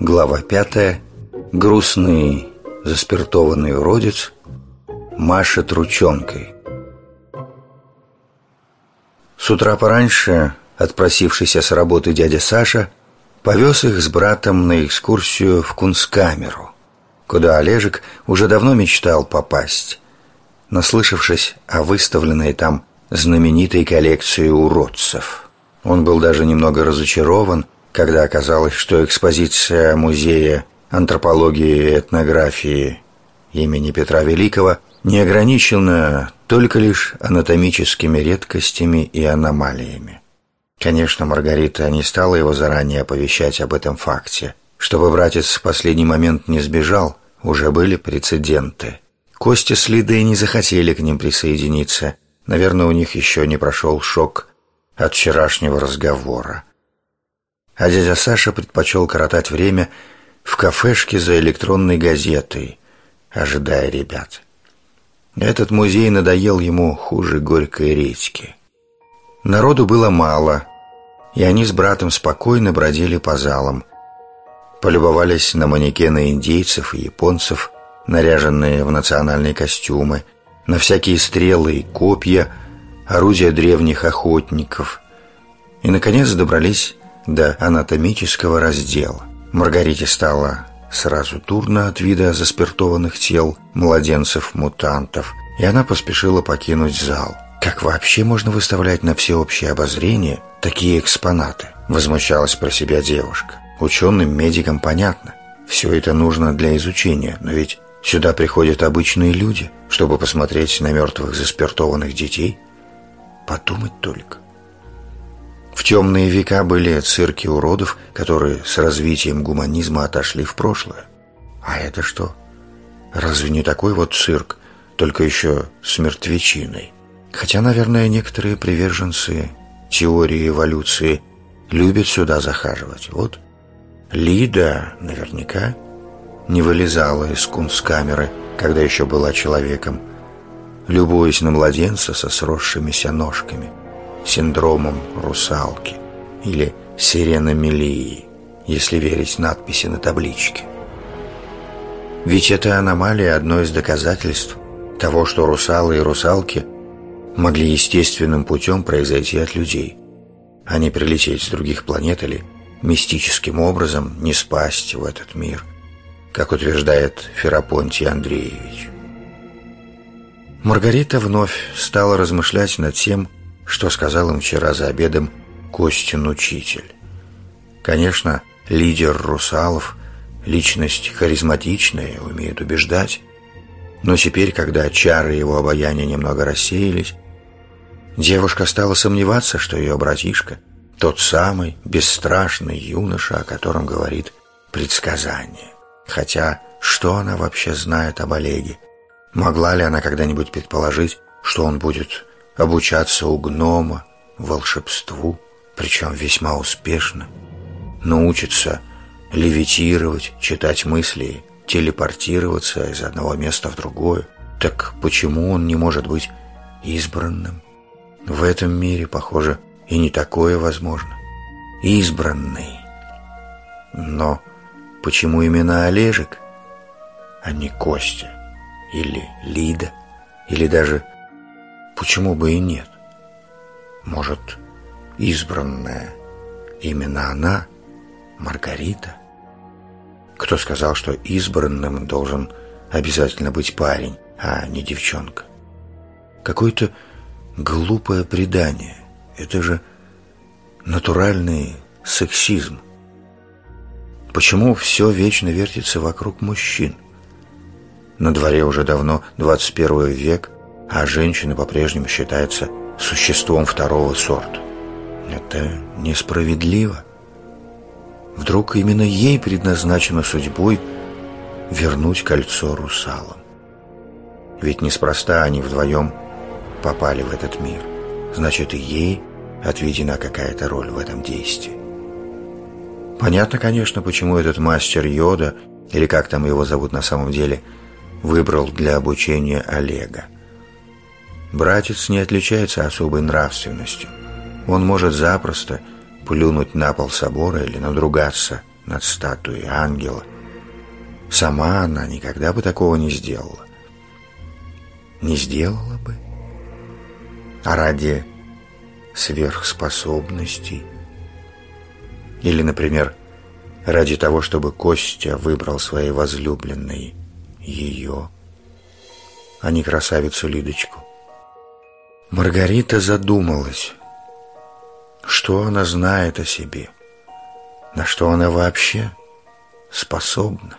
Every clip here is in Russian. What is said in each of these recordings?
Глава пятая. Грустный заспиртованный уродец машет ручонкой. С утра пораньше отпросившийся с работы дядя Саша повез их с братом на экскурсию в Кунсткамеру, куда Олежек уже давно мечтал попасть, наслышавшись о выставленной там знаменитой коллекции уродцев. Он был даже немного разочарован, когда оказалось, что экспозиция музея антропологии и этнографии имени Петра Великого не ограничена только лишь анатомическими редкостями и аномалиями. Конечно, Маргарита не стала его заранее оповещать об этом факте. Чтобы братец в последний момент не сбежал, уже были прецеденты. Костя с не захотели к ним присоединиться. Наверное, у них еще не прошел шок от вчерашнего разговора. А дядя Саша предпочел коротать время в кафешке за электронной газетой, ожидая ребят. Этот музей надоел ему хуже горькой редьки. Народу было мало, и они с братом спокойно бродили по залам. Полюбовались на манекены индейцев и японцев, наряженные в национальные костюмы, на всякие стрелы и копья, орудия древних охотников. И, наконец, добрались до анатомического раздела. Маргарите стало сразу дурно от вида заспиртованных тел младенцев-мутантов, и она поспешила покинуть зал. «Как вообще можно выставлять на всеобщее обозрение такие экспонаты?» – возмущалась про себя девушка. «Ученым, медикам понятно. Все это нужно для изучения, но ведь сюда приходят обычные люди, чтобы посмотреть на мертвых заспиртованных детей. Подумать только». В темные века были цирки уродов, которые с развитием гуманизма отошли в прошлое. А это что? Разве не такой вот цирк, только еще с мертвечиной? Хотя, наверное, некоторые приверженцы теории эволюции любят сюда захаживать. Вот Лида наверняка не вылезала из кунсткамеры, когда еще была человеком, любуясь на младенца со сросшимися ножками – синдромом русалки или сиреномелии, если верить надписи на табличке. Ведь эта аномалия – одно из доказательств того, что русалы и русалки могли естественным путем произойти от людей, а не прилететь с других планет или мистическим образом не спасть в этот мир, как утверждает Ферапонтий Андреевич. Маргарита вновь стала размышлять над тем, что сказал им вчера за обедом Костин учитель. Конечно, лидер русалов, личность харизматичная, умеет убеждать, но теперь, когда чары его обаяния немного рассеялись, девушка стала сомневаться, что ее братишка – тот самый бесстрашный юноша, о котором говорит предсказание. Хотя, что она вообще знает об Олеге? Могла ли она когда-нибудь предположить, что он будет обучаться у гнома волшебству, причем весьма успешно, научиться левитировать, читать мысли, телепортироваться из одного места в другое. Так почему он не может быть избранным? В этом мире, похоже, и не такое возможно. Избранный. Но почему именно Олежек, а не Костя или Лида, или даже Почему бы и нет? Может, избранная именно она, Маргарита? Кто сказал, что избранным должен обязательно быть парень, а не девчонка? Какое-то глупое предание. Это же натуральный сексизм. Почему все вечно вертится вокруг мужчин? На дворе уже давно 21 век, а женщина по-прежнему считается существом второго сорта. Это несправедливо. Вдруг именно ей предназначено судьбой вернуть кольцо русалам. Ведь неспроста они вдвоем попали в этот мир. Значит, и ей отведена какая-то роль в этом действии. Понятно, конечно, почему этот мастер Йода, или как там его зовут на самом деле, выбрал для обучения Олега. Братец не отличается особой нравственностью. Он может запросто плюнуть на пол собора или надругаться над статуей ангела. Сама она никогда бы такого не сделала. Не сделала бы. А ради сверхспособностей. Или, например, ради того, чтобы Костя выбрал своей возлюбленной ее, а не красавицу Лидочку. Маргарита задумалась, что она знает о себе, на что она вообще способна.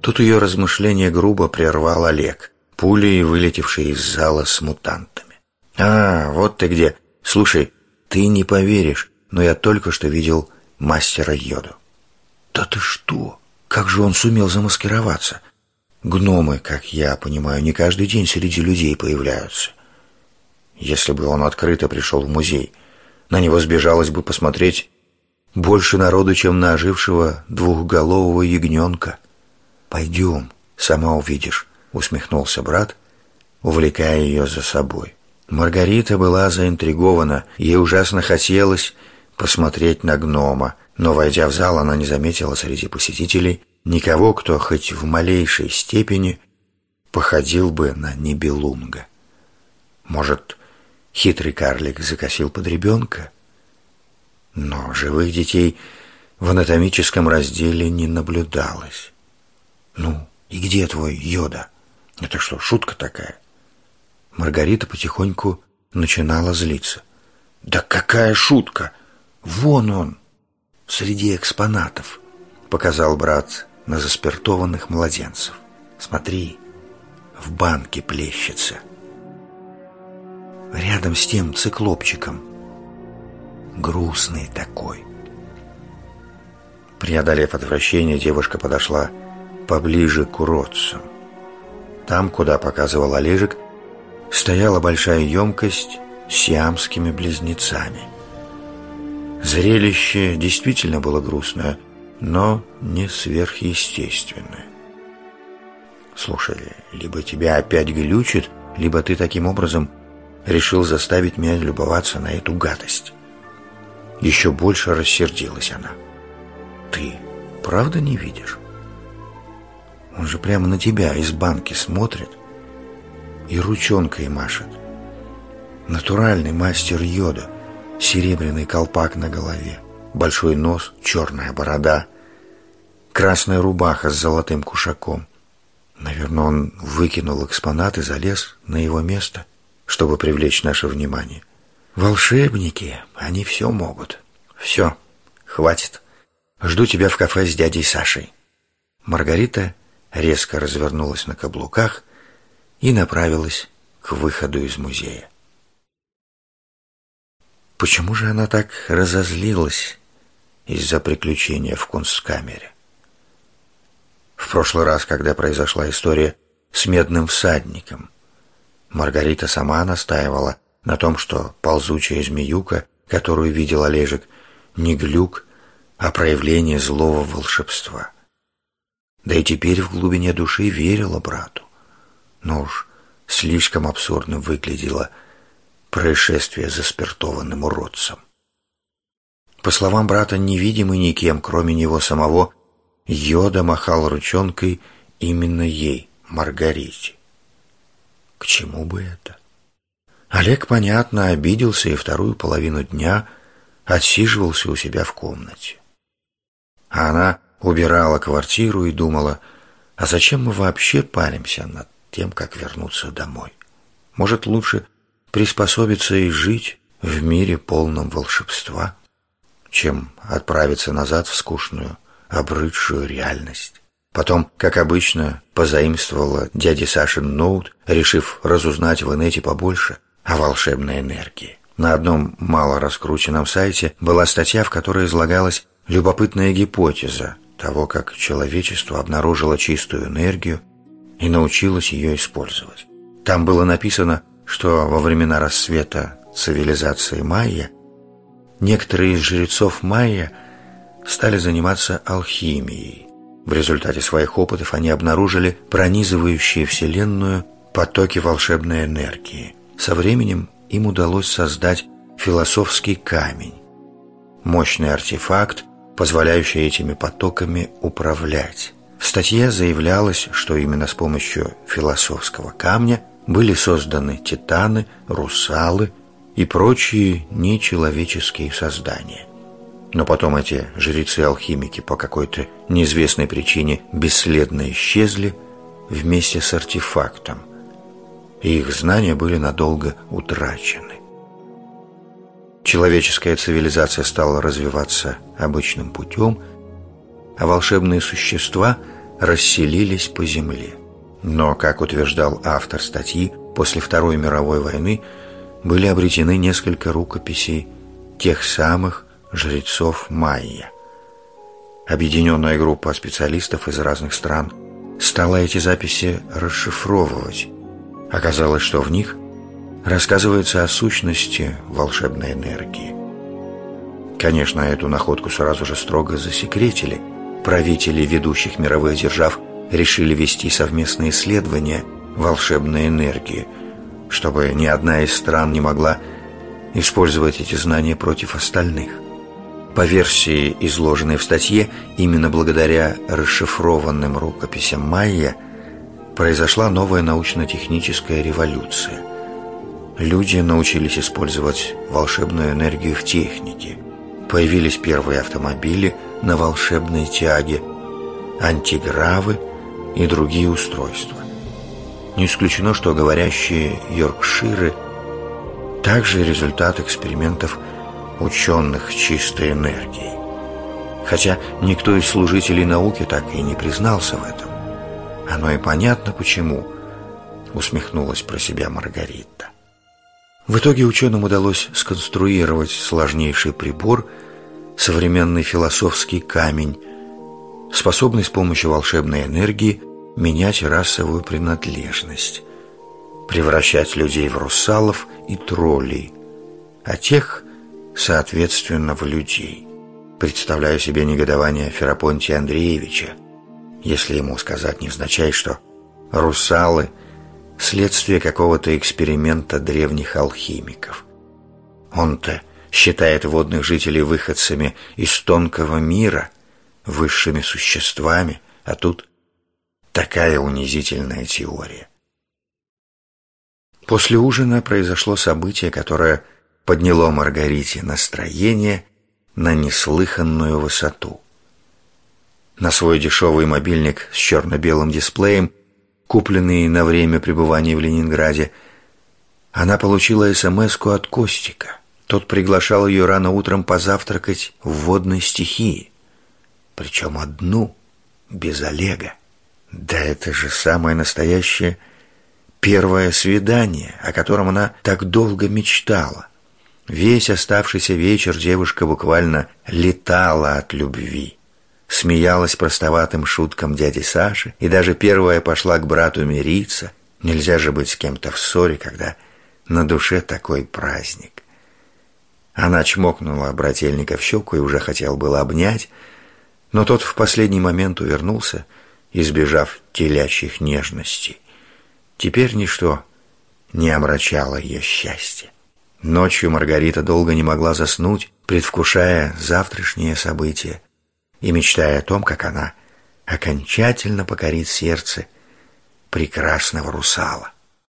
Тут ее размышление грубо прервал Олег, пулей вылетевший из зала с мутантами. «А, вот ты где! Слушай, ты не поверишь, но я только что видел мастера Йоду». «Да ты что? Как же он сумел замаскироваться?» «Гномы, как я понимаю, не каждый день среди людей появляются. Если бы он открыто пришел в музей, на него сбежалось бы посмотреть больше народу, чем на ожившего двухголового ягненка. «Пойдем, сама увидишь», — усмехнулся брат, увлекая ее за собой. Маргарита была заинтригована, ей ужасно хотелось посмотреть на гнома, но, войдя в зал, она не заметила среди посетителей никого, кто хоть в малейшей степени походил бы на Нибелунга. Может, Хитрый карлик закосил под ребенка. Но живых детей в анатомическом разделе не наблюдалось. «Ну, и где твой йода? Это что, шутка такая?» Маргарита потихоньку начинала злиться. «Да какая шутка! Вон он, среди экспонатов!» Показал брат на заспиртованных младенцев. «Смотри, в банке плещется» рядом с тем циклопчиком. Грустный такой. Преодолев отвращение, девушка подошла поближе к уродцам. Там, куда показывал Олежек, стояла большая емкость с сиамскими близнецами. Зрелище действительно было грустное, но не сверхъестественное. Слушай, либо тебя опять глючит, либо ты таким образом решил заставить меня любоваться на эту гадость. Еще больше рассердилась она. Ты правда не видишь? Он же прямо на тебя из банки смотрит и ручонкой машет. Натуральный мастер йода, серебряный колпак на голове, большой нос, черная борода, красная рубаха с золотым кушаком. Наверное, он выкинул экспонат и залез на его место — чтобы привлечь наше внимание. Волшебники, они все могут. Все, хватит. Жду тебя в кафе с дядей Сашей. Маргарита резко развернулась на каблуках и направилась к выходу из музея. Почему же она так разозлилась из-за приключения в кунсткамере? В прошлый раз, когда произошла история с медным всадником – Маргарита сама настаивала на том, что ползучая змеюка, которую видел Олежек, не глюк, а проявление злого волшебства. Да и теперь в глубине души верила брату. Но уж слишком абсурдно выглядело происшествие за спиртованным уродцем. По словам брата, невидимый никем, кроме него самого, Йода махал ручонкой именно ей, Маргарите. К чему бы это? Олег, понятно, обиделся и вторую половину дня отсиживался у себя в комнате. А она убирала квартиру и думала, а зачем мы вообще паримся над тем, как вернуться домой? Может, лучше приспособиться и жить в мире полном волшебства, чем отправиться назад в скучную, обрыдшую реальность. Потом, как обычно, позаимствовала дяде Сашин ноут, решив разузнать в инете побольше о волшебной энергии. На одном мало раскрученном сайте была статья, в которой излагалась любопытная гипотеза того, как человечество обнаружило чистую энергию и научилось ее использовать. Там было написано, что во времена рассвета цивилизации майя некоторые из жрецов майя стали заниматься алхимией, в результате своих опытов они обнаружили пронизывающие Вселенную потоки волшебной энергии. Со временем им удалось создать философский камень, мощный артефакт, позволяющая этими потоками управлять. В статье заявлялось, что именно с помощью философского камня были созданы титаны, русалы и прочие нечеловеческие создания. Но потом эти жрецы-алхимики по какой-то неизвестной причине бесследно исчезли вместе с артефактом, и их знания были надолго утрачены. Человеческая цивилизация стала развиваться обычным путем, а волшебные существа расселились по земле. Но, как утверждал автор статьи, после Второй мировой войны были обретены несколько рукописей тех самых жрецов майя. Объединенная группа специалистов из разных стран стала эти записи расшифровывать. Оказалось, что в них – рассказывается о сущности волшебной энергии. Конечно, эту находку сразу же строго засекретили. Правители ведущих мировых держав решили вести совместные исследования волшебной энергии, чтобы ни одна из стран не могла использовать эти знания против остальных. По версии, изложенной в статье, именно благодаря расшифрованным рукописям майя произошла новая научно-техническая революция – Люди научились использовать волшебную энергию в технике. Появились первые автомобили на волшебной тяге, антигравы и другие устройства. Не исключено, что говорящие Йоркширы также результат экспериментов ученых чистой энергией. Хотя никто из служителей науки так и не признался в этом. Оно и понятно почему, усмехнулась про себя Маргарита. В итоге ученым удалось сконструировать сложнейший прибор, современный философский камень, способный с помощью волшебной энергии менять расовую принадлежность, превращать людей в русалов и троллей, а тех, соответственно, в людей. Представляю себе негодование Ферапонтия Андреевича, если ему сказать невзначай, что русалы – следствие какого-то эксперимента древних алхимиков. Он-то считает водных жителей выходцами из тонкого мира, высшими существами, а тут такая унизительная теория. После ужина произошло событие, которое подняло Маргарите настроение на неслыханную высоту. На свой дешевый мобильник с черно-белым дисплеем купленные на время пребывания в Ленинграде, она получила смс от Костика. Тот приглашал ее рано утром позавтракать в водной стихии. Причем одну, без Олега. Да это же самое настоящее первое свидание, о котором она так долго мечтала. Весь оставшийся вечер девушка буквально летала от любви смеялась простоватым шуткам дяди Саши и даже первая пошла к брату мириться. Нельзя же быть с кем-то в ссоре, когда на душе такой праздник. Она чмокнула брательника в щеку и уже хотел было обнять, но тот в последний момент увернулся, избежав телячьих нежностей. Теперь ничто не омрачало ее счастье. Ночью Маргарита долго не могла заснуть, предвкушая завтрашнее событие и мечтая о том, как она окончательно покорит сердце прекрасного русала.